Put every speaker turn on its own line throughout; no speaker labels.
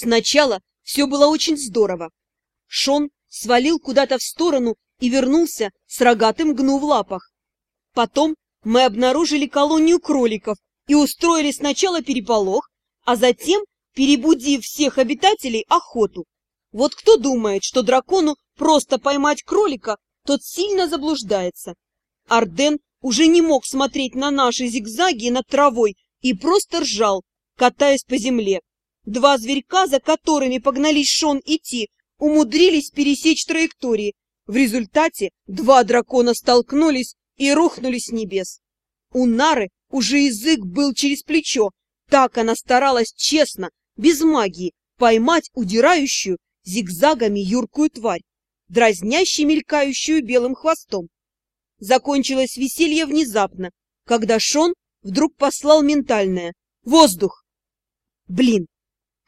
Сначала все было очень здорово. Шон свалил куда-то в сторону и вернулся с рогатым гну в лапах. Потом мы обнаружили колонию кроликов и устроили сначала переполох, а затем, перебудив всех обитателей, охоту. Вот кто думает, что дракону просто поймать кролика, тот сильно заблуждается. Арден уже не мог смотреть на наши зигзаги над травой и просто ржал, катаясь по земле. Два зверька, за которыми погнались Шон и Ти, умудрились пересечь траектории. В результате два дракона столкнулись и рухнули с небес. У Нары уже язык был через плечо, так она старалась честно, без магии, поймать удирающую зигзагами юркую тварь, дразняще мелькающую белым хвостом. Закончилось веселье внезапно, когда Шон вдруг послал ментальное «Воздух!». Блин,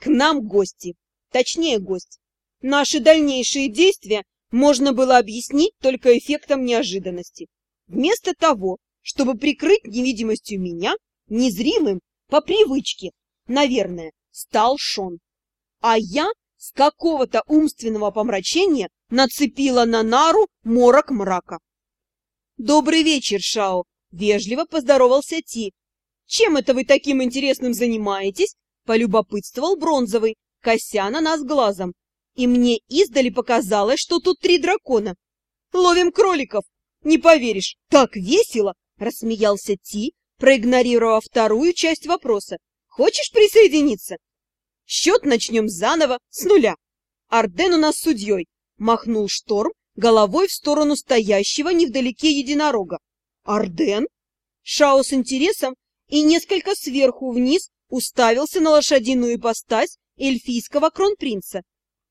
к нам гости, точнее гость. Наши дальнейшие действия можно было объяснить только эффектом неожиданности. Вместо того, чтобы прикрыть невидимостью меня, незримым, по привычке, наверное, стал Шон. А я с какого-то умственного помрачения нацепила на нару морок мрака. «Добрый вечер, Шао!» — вежливо поздоровался Ти. «Чем это вы таким интересным занимаетесь?» — полюбопытствовал Бронзовый, кося на нас глазом. И мне издали показалось, что тут три дракона. «Ловим кроликов!» «Не поверишь, так весело!» — рассмеялся Ти, проигнорировав вторую часть вопроса. «Хочешь присоединиться?» «Счет начнем заново, с нуля. Арден у нас судьей!» — махнул Шторм головой в сторону стоящего невдалеке единорога. «Арден?» Шао с интересом и несколько сверху вниз уставился на лошадиную ипостась эльфийского кронпринца.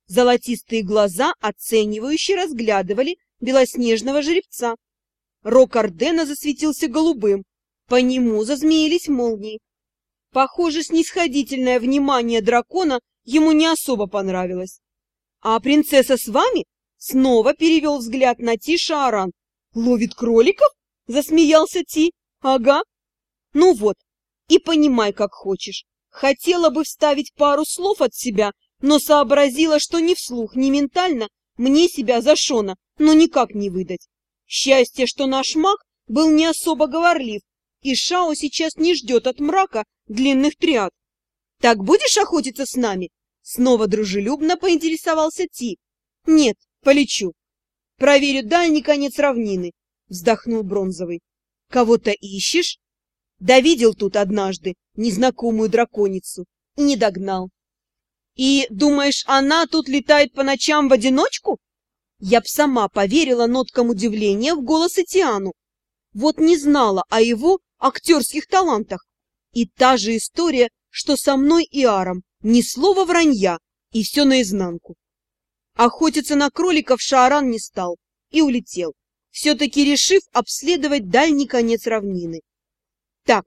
Золотистые глаза оценивающе разглядывали белоснежного жеребца. Рок Ордена засветился голубым, по нему зазмеились молнии. Похоже, снисходительное внимание дракона ему не особо понравилось. «А принцесса с вами?» Снова перевел взгляд на Ти Шааран. «Ловит кроликов?» — засмеялся Ти. «Ага». «Ну вот, и понимай, как хочешь. Хотела бы вставить пару слов от себя, но сообразила, что ни вслух, ни ментально мне себя за Шона но никак не выдать. Счастье, что наш маг был не особо говорлив, и Шао сейчас не ждет от мрака длинных триад. «Так будешь охотиться с нами?» Снова дружелюбно поинтересовался Ти. «Нет, полечу. Проверю дальний конец равнины», вздохнул Бронзовый. «Кого-то ищешь?» Да видел тут однажды незнакомую драконицу и не догнал. «И думаешь, она тут летает по ночам в одиночку?» Я б сама поверила ноткам удивления в голос Этиану. Вот не знала о его актерских талантах. И та же история, что со мной и Аром. Ни слова вранья, и все наизнанку. Охотиться на кроликов Шааран не стал и улетел, все-таки решив обследовать дальний конец равнины. Так,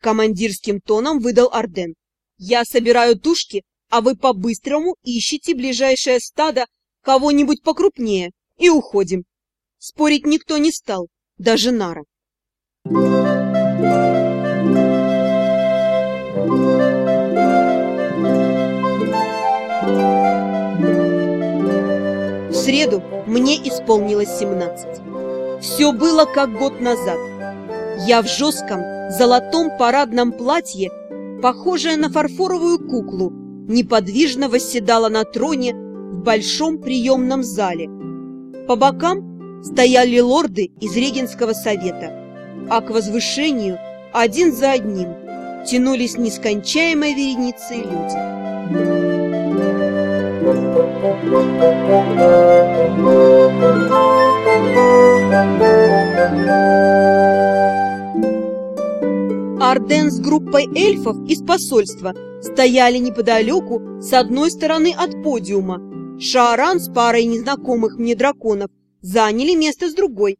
командирским тоном выдал Арден. Я собираю тушки, а вы по-быстрому ищите ближайшее стадо кого-нибудь покрупнее и уходим. Спорить никто не стал, даже Нара. В среду мне исполнилось 17. Все было как год назад. Я в жестком золотом парадном платье, похожая на фарфоровую куклу, неподвижно восседала на троне в большом приемном зале. По бокам стояли лорды из Регенского совета, а к возвышению один за одним тянулись нескончаемой вереницей люди. Арден с группой эльфов из посольства стояли неподалеку с одной стороны от подиума, Шааран с парой незнакомых мне драконов заняли место с другой.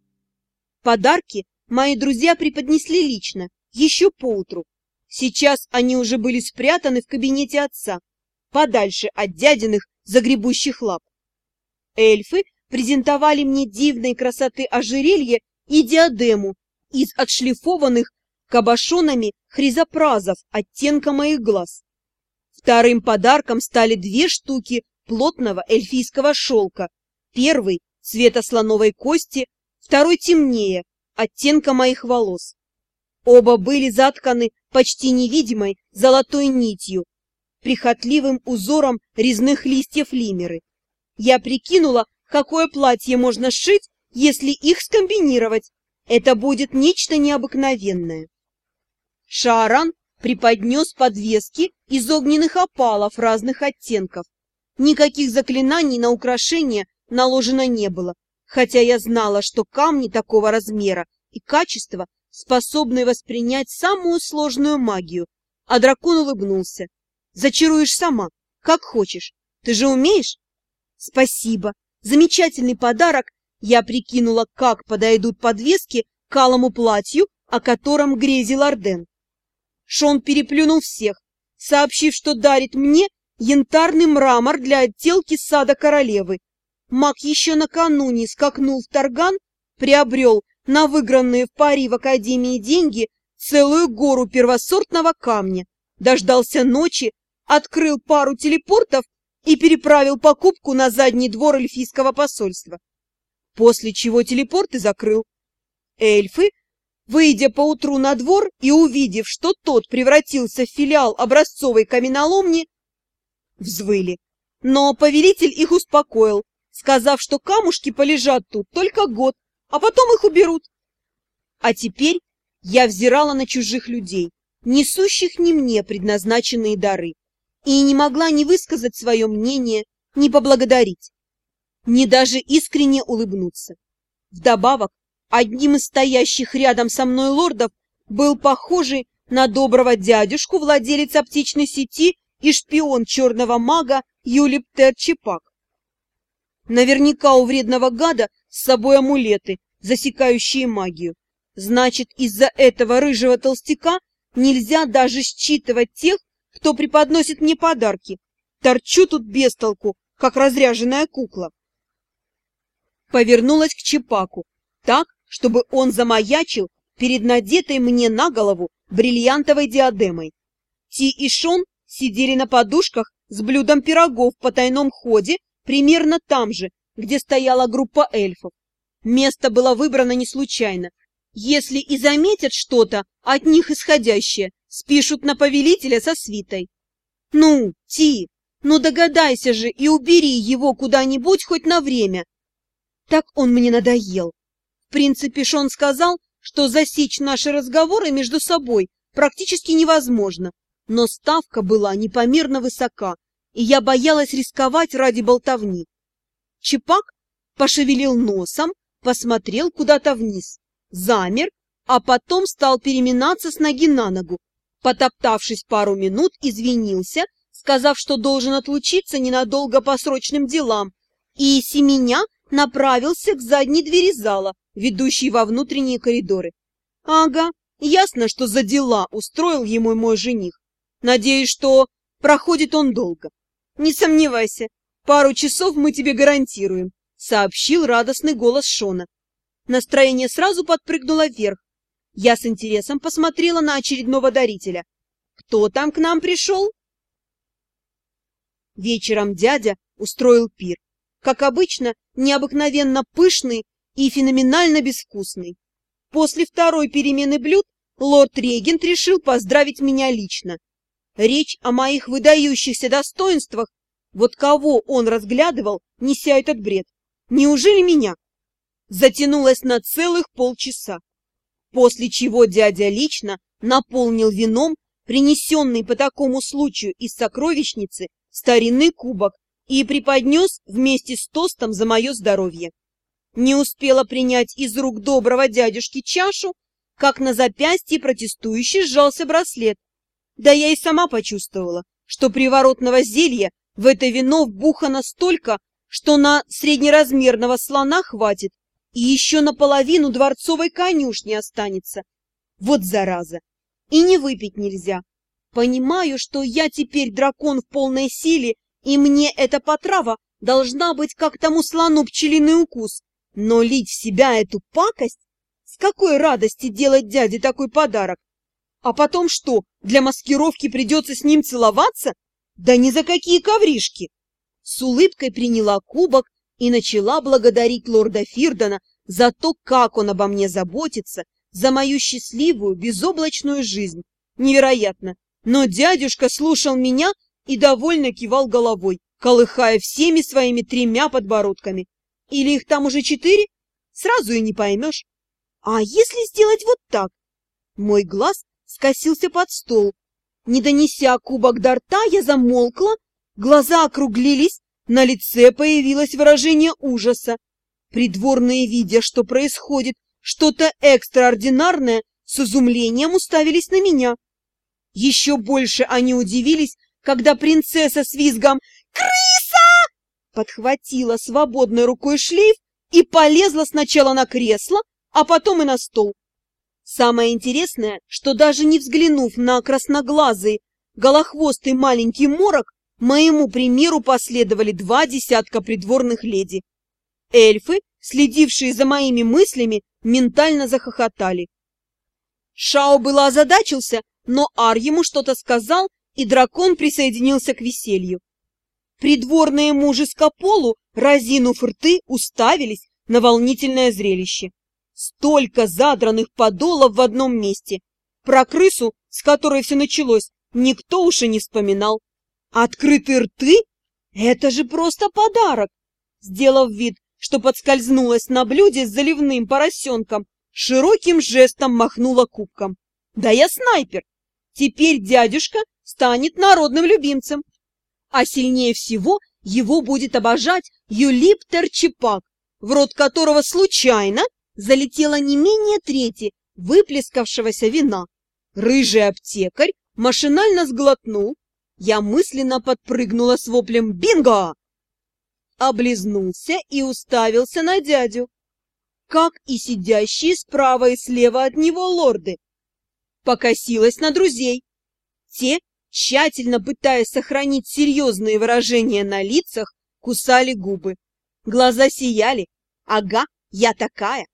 Подарки мои друзья преподнесли лично, еще поутру. Сейчас они уже были спрятаны в кабинете отца, подальше от дядиных загребущих лап. Эльфы презентовали мне дивной красоты ожерелье и диадему из отшлифованных кабошонами хризопразов оттенка моих глаз. Вторым подарком стали две штуки плотного эльфийского шелка. Первый — цвета слоновой кости, второй темнее, оттенка моих волос. Оба были затканы почти невидимой золотой нитью, прихотливым узором резных листьев лимеры. Я прикинула, какое платье можно сшить, если их скомбинировать. Это будет нечто необыкновенное. Шааран преподнес подвески из огненных опалов разных оттенков. Никаких заклинаний на украшение наложено не было, хотя я знала, что камни такого размера и качества способны воспринять самую сложную магию, а дракон улыбнулся. Зачаруешь сама, как хочешь. Ты же умеешь? Спасибо. Замечательный подарок. Я прикинула, как подойдут подвески к алому платью, о котором грезил Орден. Шон переплюнул всех, сообщив, что дарит мне янтарный мрамор для отделки сада королевы. Маг еще накануне скакнул в Тарган, приобрел на выигранные в пари в Академии деньги целую гору первосортного камня, дождался ночи, открыл пару телепортов и переправил покупку на задний двор эльфийского посольства. После чего телепорты закрыл. Эльфы, выйдя поутру на двор и увидев, что тот превратился в филиал образцовой каменоломни, взвыли. Но повелитель их успокоил, сказав, что камушки полежат тут только год, а потом их уберут. А теперь я взирала на чужих людей, несущих не мне предназначенные дары и не могла ни высказать свое мнение, ни поблагодарить, ни даже искренне улыбнуться. Вдобавок, одним из стоящих рядом со мной лордов был похожий на доброго дядюшку владелец аптечной сети и шпион черного мага Юлиптер Чепак. Наверняка у вредного гада с собой амулеты, засекающие магию. Значит, из-за этого рыжего толстяка нельзя даже считывать тех, кто преподносит мне подарки. Торчу тут без толку, как разряженная кукла. Повернулась к Чепаку, так, чтобы он замаячил перед надетой мне на голову бриллиантовой диадемой. Ти и Шон сидели на подушках с блюдом пирогов по тайном ходе примерно там же, где стояла группа эльфов. Место было выбрано не случайно. Если и заметят что-то от них исходящее, спишут на повелителя со свитой. Ну, Ти, ну догадайся же и убери его куда-нибудь хоть на время. Так он мне надоел. Принципе, Шон сказал, что засечь наши разговоры между собой практически невозможно, но ставка была непомерно высока, и я боялась рисковать ради болтовни. Чепак пошевелил носом, посмотрел куда-то вниз, замер, а потом стал переминаться с ноги на ногу, Потоптавшись пару минут, извинился, сказав, что должен отлучиться ненадолго по срочным делам, и семеня направился к задней двери зала, ведущей во внутренние коридоры. Ага, ясно, что за дела устроил ему мой жених. Надеюсь, что проходит он долго. Не сомневайся, пару часов мы тебе гарантируем, сообщил радостный голос Шона. Настроение сразу подпрыгнуло вверх, я с интересом посмотрела на очередного дарителя. Кто там к нам пришел? Вечером дядя устроил пир. Как обычно, необыкновенно пышный и феноменально безвкусный. После второй перемены блюд лорд-регент решил поздравить меня лично. Речь о моих выдающихся достоинствах, вот кого он разглядывал, неся этот бред. Неужели меня? Затянулась на целых полчаса после чего дядя лично наполнил вином принесенный по такому случаю из сокровищницы старинный кубок и преподнес вместе с тостом за мое здоровье. Не успела принять из рук доброго дядюшки чашу, как на запястье протестующий сжался браслет. Да я и сама почувствовала, что приворотного зелья в это вино вбухано столько, что на среднеразмерного слона хватит, и еще наполовину дворцовой конюшни останется. Вот зараза! И не выпить нельзя. Понимаю, что я теперь дракон в полной силе, и мне эта потрава должна быть как тому слону пчелиный укус. Но лить в себя эту пакость? С какой радости делать дяде такой подарок? А потом что, для маскировки придется с ним целоваться? Да ни за какие ковришки! С улыбкой приняла кубок и начала благодарить лорда Фирдона за то, как он обо мне заботится, за мою счастливую, безоблачную жизнь. Невероятно! Но дядюшка слушал меня и довольно кивал головой, колыхая всеми своими тремя подбородками. Или их там уже четыре? Сразу и не поймешь. А если сделать вот так? Мой глаз скосился под стол. Не донеся кубок до рта, я замолкла, глаза округлились, на лице появилось выражение ужаса. Придворные, видя, что происходит что-то экстраординарное, с изумлением уставились на меня. Еще больше они удивились, когда принцесса с визгом «Крыса!» Подхватила свободной рукой шлейф и полезла сначала на кресло, а потом и на стол. Самое интересное, что даже не взглянув на красноглазый, голохвостый маленький морок, моему примеру последовали два десятка придворных леди. Эльфы, следившие за моими мыслями, ментально захохотали. Шао было озадачился, но Ар ему что-то сказал, и дракон присоединился к веселью. Придворные мужи Скополу, разинув рты, уставились на волнительное зрелище. Столько задранных подолов в одном месте. Про крысу, с которой все началось, никто уж и не вспоминал. Открытые рты? Это же просто подарок! Сделав вид, что подскользнулась на блюде с заливным поросенком, широким жестом махнула кубком. Да я снайпер! Теперь дядюшка станет народным любимцем. А сильнее всего его будет обожать Юлиптер Чепак, в рот которого случайно залетело не менее трети выплескавшегося вина. Рыжий аптекарь машинально сглотнул. Я мысленно подпрыгнула с воплем «Бинго!» Облизнулся и уставился на дядю, как и сидящие справа и слева от него лорды. Покосилась на друзей. Те, тщательно пытаясь сохранить серьезные выражения на лицах, кусали губы. Глаза сияли. Ага, я такая.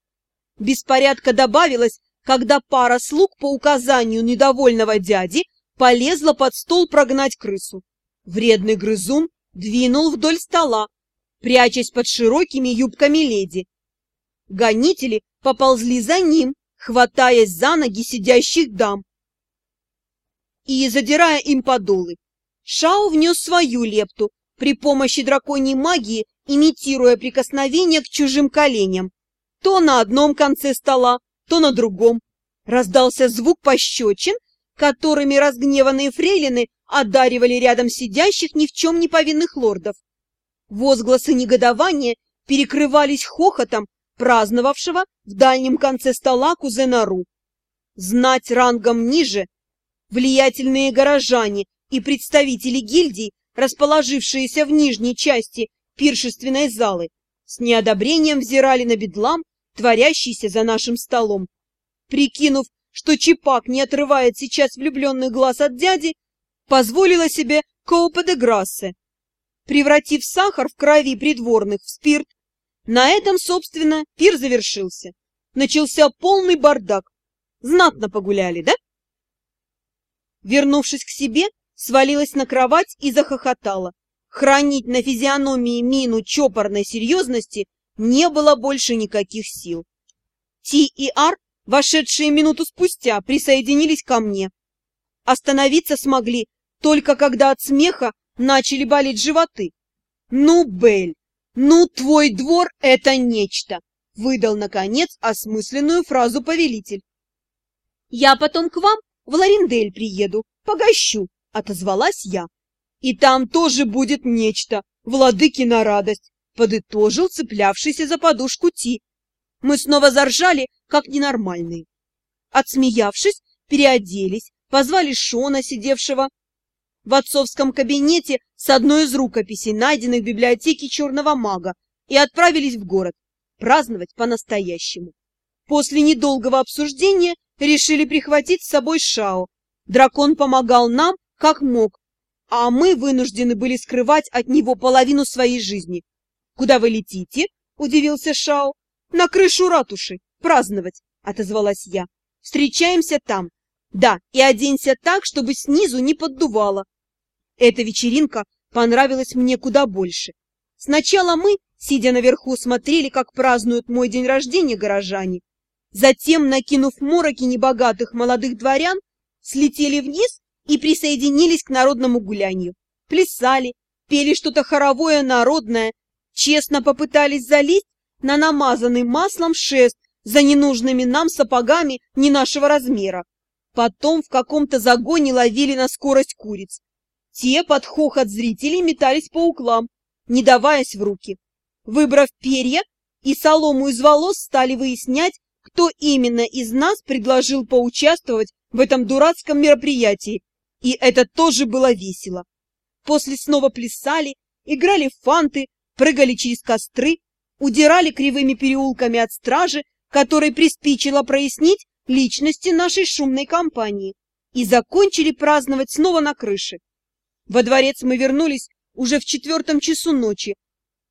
Беспорядка добавилось, когда пара слуг по указанию недовольного дяди полезла под стол прогнать крысу. Вредный грызун двинул вдоль стола, прячась под широкими юбками леди. Гонители поползли за ним, хватаясь за ноги сидящих дам и задирая им подолы. Шао внес свою лепту при помощи драконьей магии, имитируя прикосновение к чужим коленям. То на одном конце стола, то на другом. Раздался звук пощечин, которыми разгневанные фрейлины одаривали рядом сидящих ни в чем не повинных лордов. Возгласы негодования перекрывались хохотом праздновавшего в дальнем конце стола кузена Ру. Знать рангом ниже, влиятельные горожане и представители гильдий, расположившиеся в нижней части пиршественной залы, с неодобрением взирали на бедлам, творящийся за нашим столом. Прикинув, что Чипак не отрывает сейчас влюбленный глаз от дяди, позволила себе коупа де грассе, превратив сахар в крови придворных в спирт. На этом, собственно, пир завершился. Начался полный бардак. Знатно погуляли, да? Вернувшись к себе, свалилась на кровать и захохотала. Хранить на физиономии мину чопорной серьезности не было больше никаких сил. Ти и Ар, вошедшие минуту спустя, присоединились ко мне. Остановиться смогли только когда от смеха начали болеть животы. «Ну, Бель, ну, твой двор — это нечто!» — выдал, наконец, осмысленную фразу повелитель. «Я потом к вам в Лариндель приеду, погощу», — отозвалась я. «И там тоже будет нечто, владыки на радость», — подытожил цеплявшийся за подушку Ти. Мы снова заржали, как ненормальные. Отсмеявшись, переоделись, позвали Шона, сидевшего в отцовском кабинете с одной из рукописей, найденных в библиотеке черного мага, и отправились в город праздновать по-настоящему. После недолгого обсуждения решили прихватить с собой Шао. Дракон помогал нам, как мог, а мы вынуждены были скрывать от него половину своей жизни. «Куда вы летите?» — удивился Шао. «На крышу ратуши. Праздновать», — отозвалась я. «Встречаемся там. Да, и оденься так, чтобы снизу не поддувало». Эта вечеринка понравилась мне куда больше. Сначала мы, сидя наверху, смотрели, как празднуют мой день рождения горожане. Затем, накинув мороки небогатых молодых дворян, слетели вниз и присоединились к народному гулянию. Плясали, пели что-то хоровое народное, честно попытались залезть на намазанный маслом шест за ненужными нам сапогами не нашего размера. Потом в каком-то загоне ловили на скорость куриц. Те под хохот зрителей метались по углам, не даваясь в руки. Выбрав перья и солому из волос, стали выяснять, кто именно из нас предложил поучаствовать в этом дурацком мероприятии, и это тоже было весело. После снова плясали, играли в фанты, прыгали через костры, удирали кривыми переулками от стражи, которой приспичило прояснить личности нашей шумной компании, и закончили праздновать снова на крыше. Во дворец мы вернулись уже в четвертом часу ночи,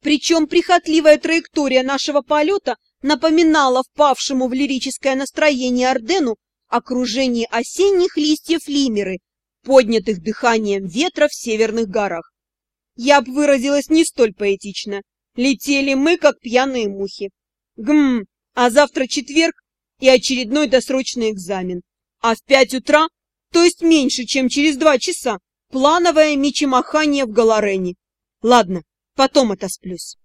причем прихотливая траектория нашего полета напоминала впавшему в лирическое настроение Ордену окружение осенних листьев лимеры, поднятых дыханием ветра в северных горах. Я б выразилась не столь поэтично. Летели мы, как пьяные мухи. Гм, а завтра четверг и очередной досрочный экзамен. А в пять утра, то есть меньше, чем через два часа, плановое мечемахание в Галарене. Ладно, потом отосплюсь.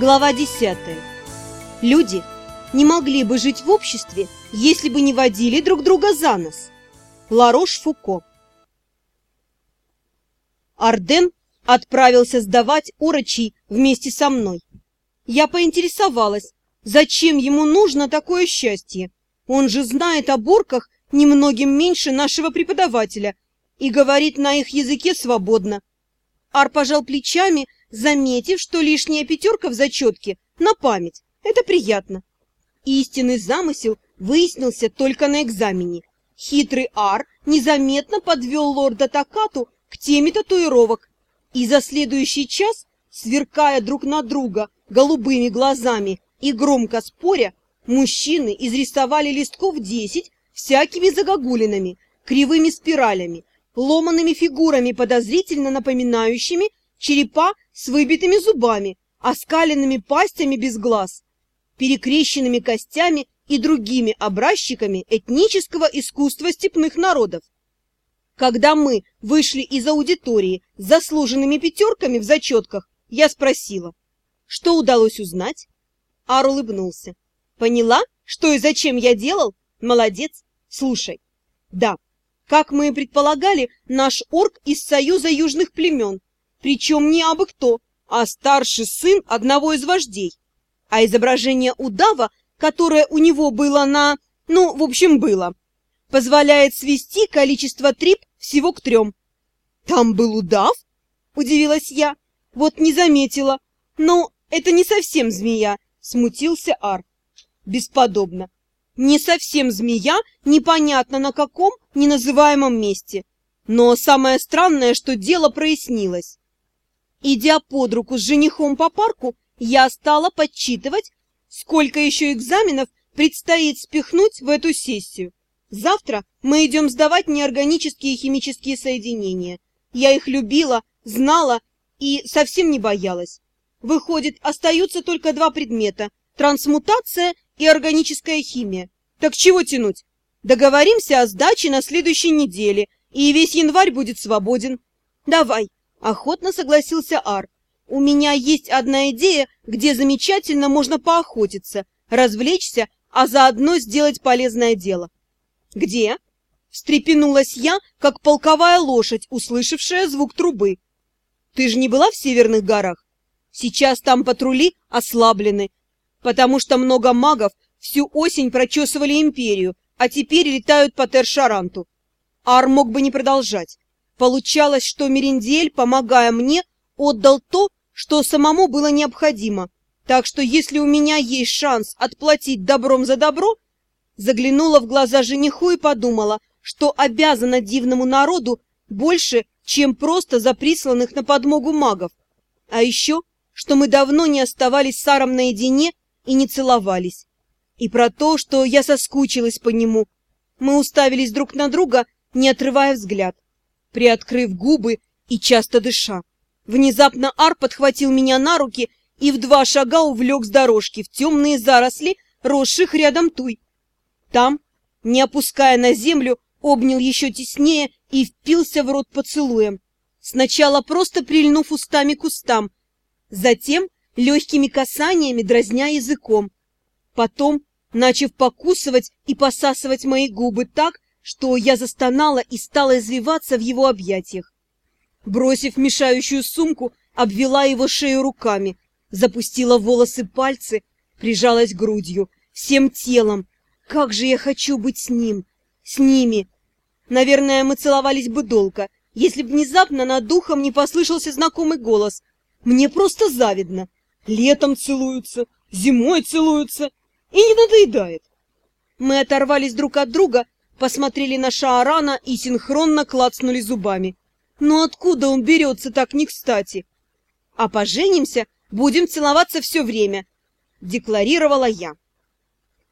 Глава 10. Люди не могли бы жить в обществе, если бы не водили друг друга за нос. Ларош Фуко. Арден отправился сдавать урочий вместе со мной. Я поинтересовалась, зачем ему нужно такое счастье. Он же знает о бурках немногим меньше нашего преподавателя и говорит на их языке свободно. Ар пожал плечами, заметив, что лишняя пятерка в зачетке на память. Это приятно. Истинный замысел выяснился только на экзамене. Хитрый Ар незаметно подвел лорда Такату к теме татуировок, и за следующий час, сверкая друг на друга голубыми глазами и громко споря, мужчины изрисовали листков десять всякими загогулинами, кривыми спиралями, ломанными фигурами, подозрительно напоминающими черепа с выбитыми зубами, оскаленными пастями без глаз, перекрещенными костями и другими образчиками этнического искусства степных народов. Когда мы вышли из аудитории с заслуженными пятерками в зачетках, я спросила, что удалось узнать? Ар улыбнулся. Поняла, что и зачем я делал? Молодец. Слушай. Да, как мы и предполагали, наш орк из союза южных племен, причем не абы кто, а старший сын одного из вождей. А изображение удава, которое у него было на... ну, в общем, было, позволяет свести количество трип всего к трем. «Там был удав?» — удивилась я. «Вот не заметила. Но это не совсем змея», — смутился Ар. «Бесподобно. Не совсем змея, непонятно на каком неназываемом месте. Но самое странное, что дело прояснилось. Идя под руку с женихом по парку, я стала подсчитывать, сколько еще экзаменов предстоит спихнуть в эту сессию. Завтра мы идем сдавать неорганические химические соединения. Я их любила, знала и совсем не боялась. Выходит, остаются только два предмета – трансмутация и органическая химия. Так чего тянуть? Договоримся о сдаче на следующей неделе, и весь январь будет свободен. Давай, Охотно согласился Ар. У меня есть одна идея, где замечательно можно поохотиться, развлечься, а заодно сделать полезное дело. Где? Встрепенулась я, как полковая лошадь, услышавшая звук трубы. Ты же не была в северных горах? Сейчас там патрули ослаблены, потому что много магов всю осень прочесывали империю, а теперь летают по Тершаранту. Ар мог бы не продолжать. Получалось, что Мериндель, помогая мне, отдал то, что самому было необходимо. Так что если у меня есть шанс отплатить добром за добро, заглянула в глаза жениху и подумала, что обязана дивному народу больше, чем просто за присланных на подмогу магов. А еще, что мы давно не оставались с Саром наедине и не целовались. И про то, что я соскучилась по нему. Мы уставились друг на друга, не отрывая взгляд, приоткрыв губы и часто дыша. Внезапно Ар подхватил меня на руки и в два шага увлек с дорожки в темные заросли, росших рядом туй. Там, не опуская на землю, обнял еще теснее и впился в рот поцелуем. Сначала просто прильнув устами к устам, затем легкими касаниями дразня языком. Потом, начав покусывать и посасывать мои губы так, что я застонала и стала извиваться в его объятиях. Бросив мешающую сумку, обвела его шею руками, запустила волосы пальцы, прижалась грудью, всем телом. Как же я хочу быть с ним, с ними! Наверное, мы целовались бы долго, если б внезапно над духом не послышался знакомый голос. Мне просто завидно. Летом целуются, зимой целуются и не надоедает. Мы оторвались друг от друга, посмотрели на Шаарана и синхронно клацнули зубами. Но откуда он берется так не кстати? А поженимся, будем целоваться все время, декларировала я.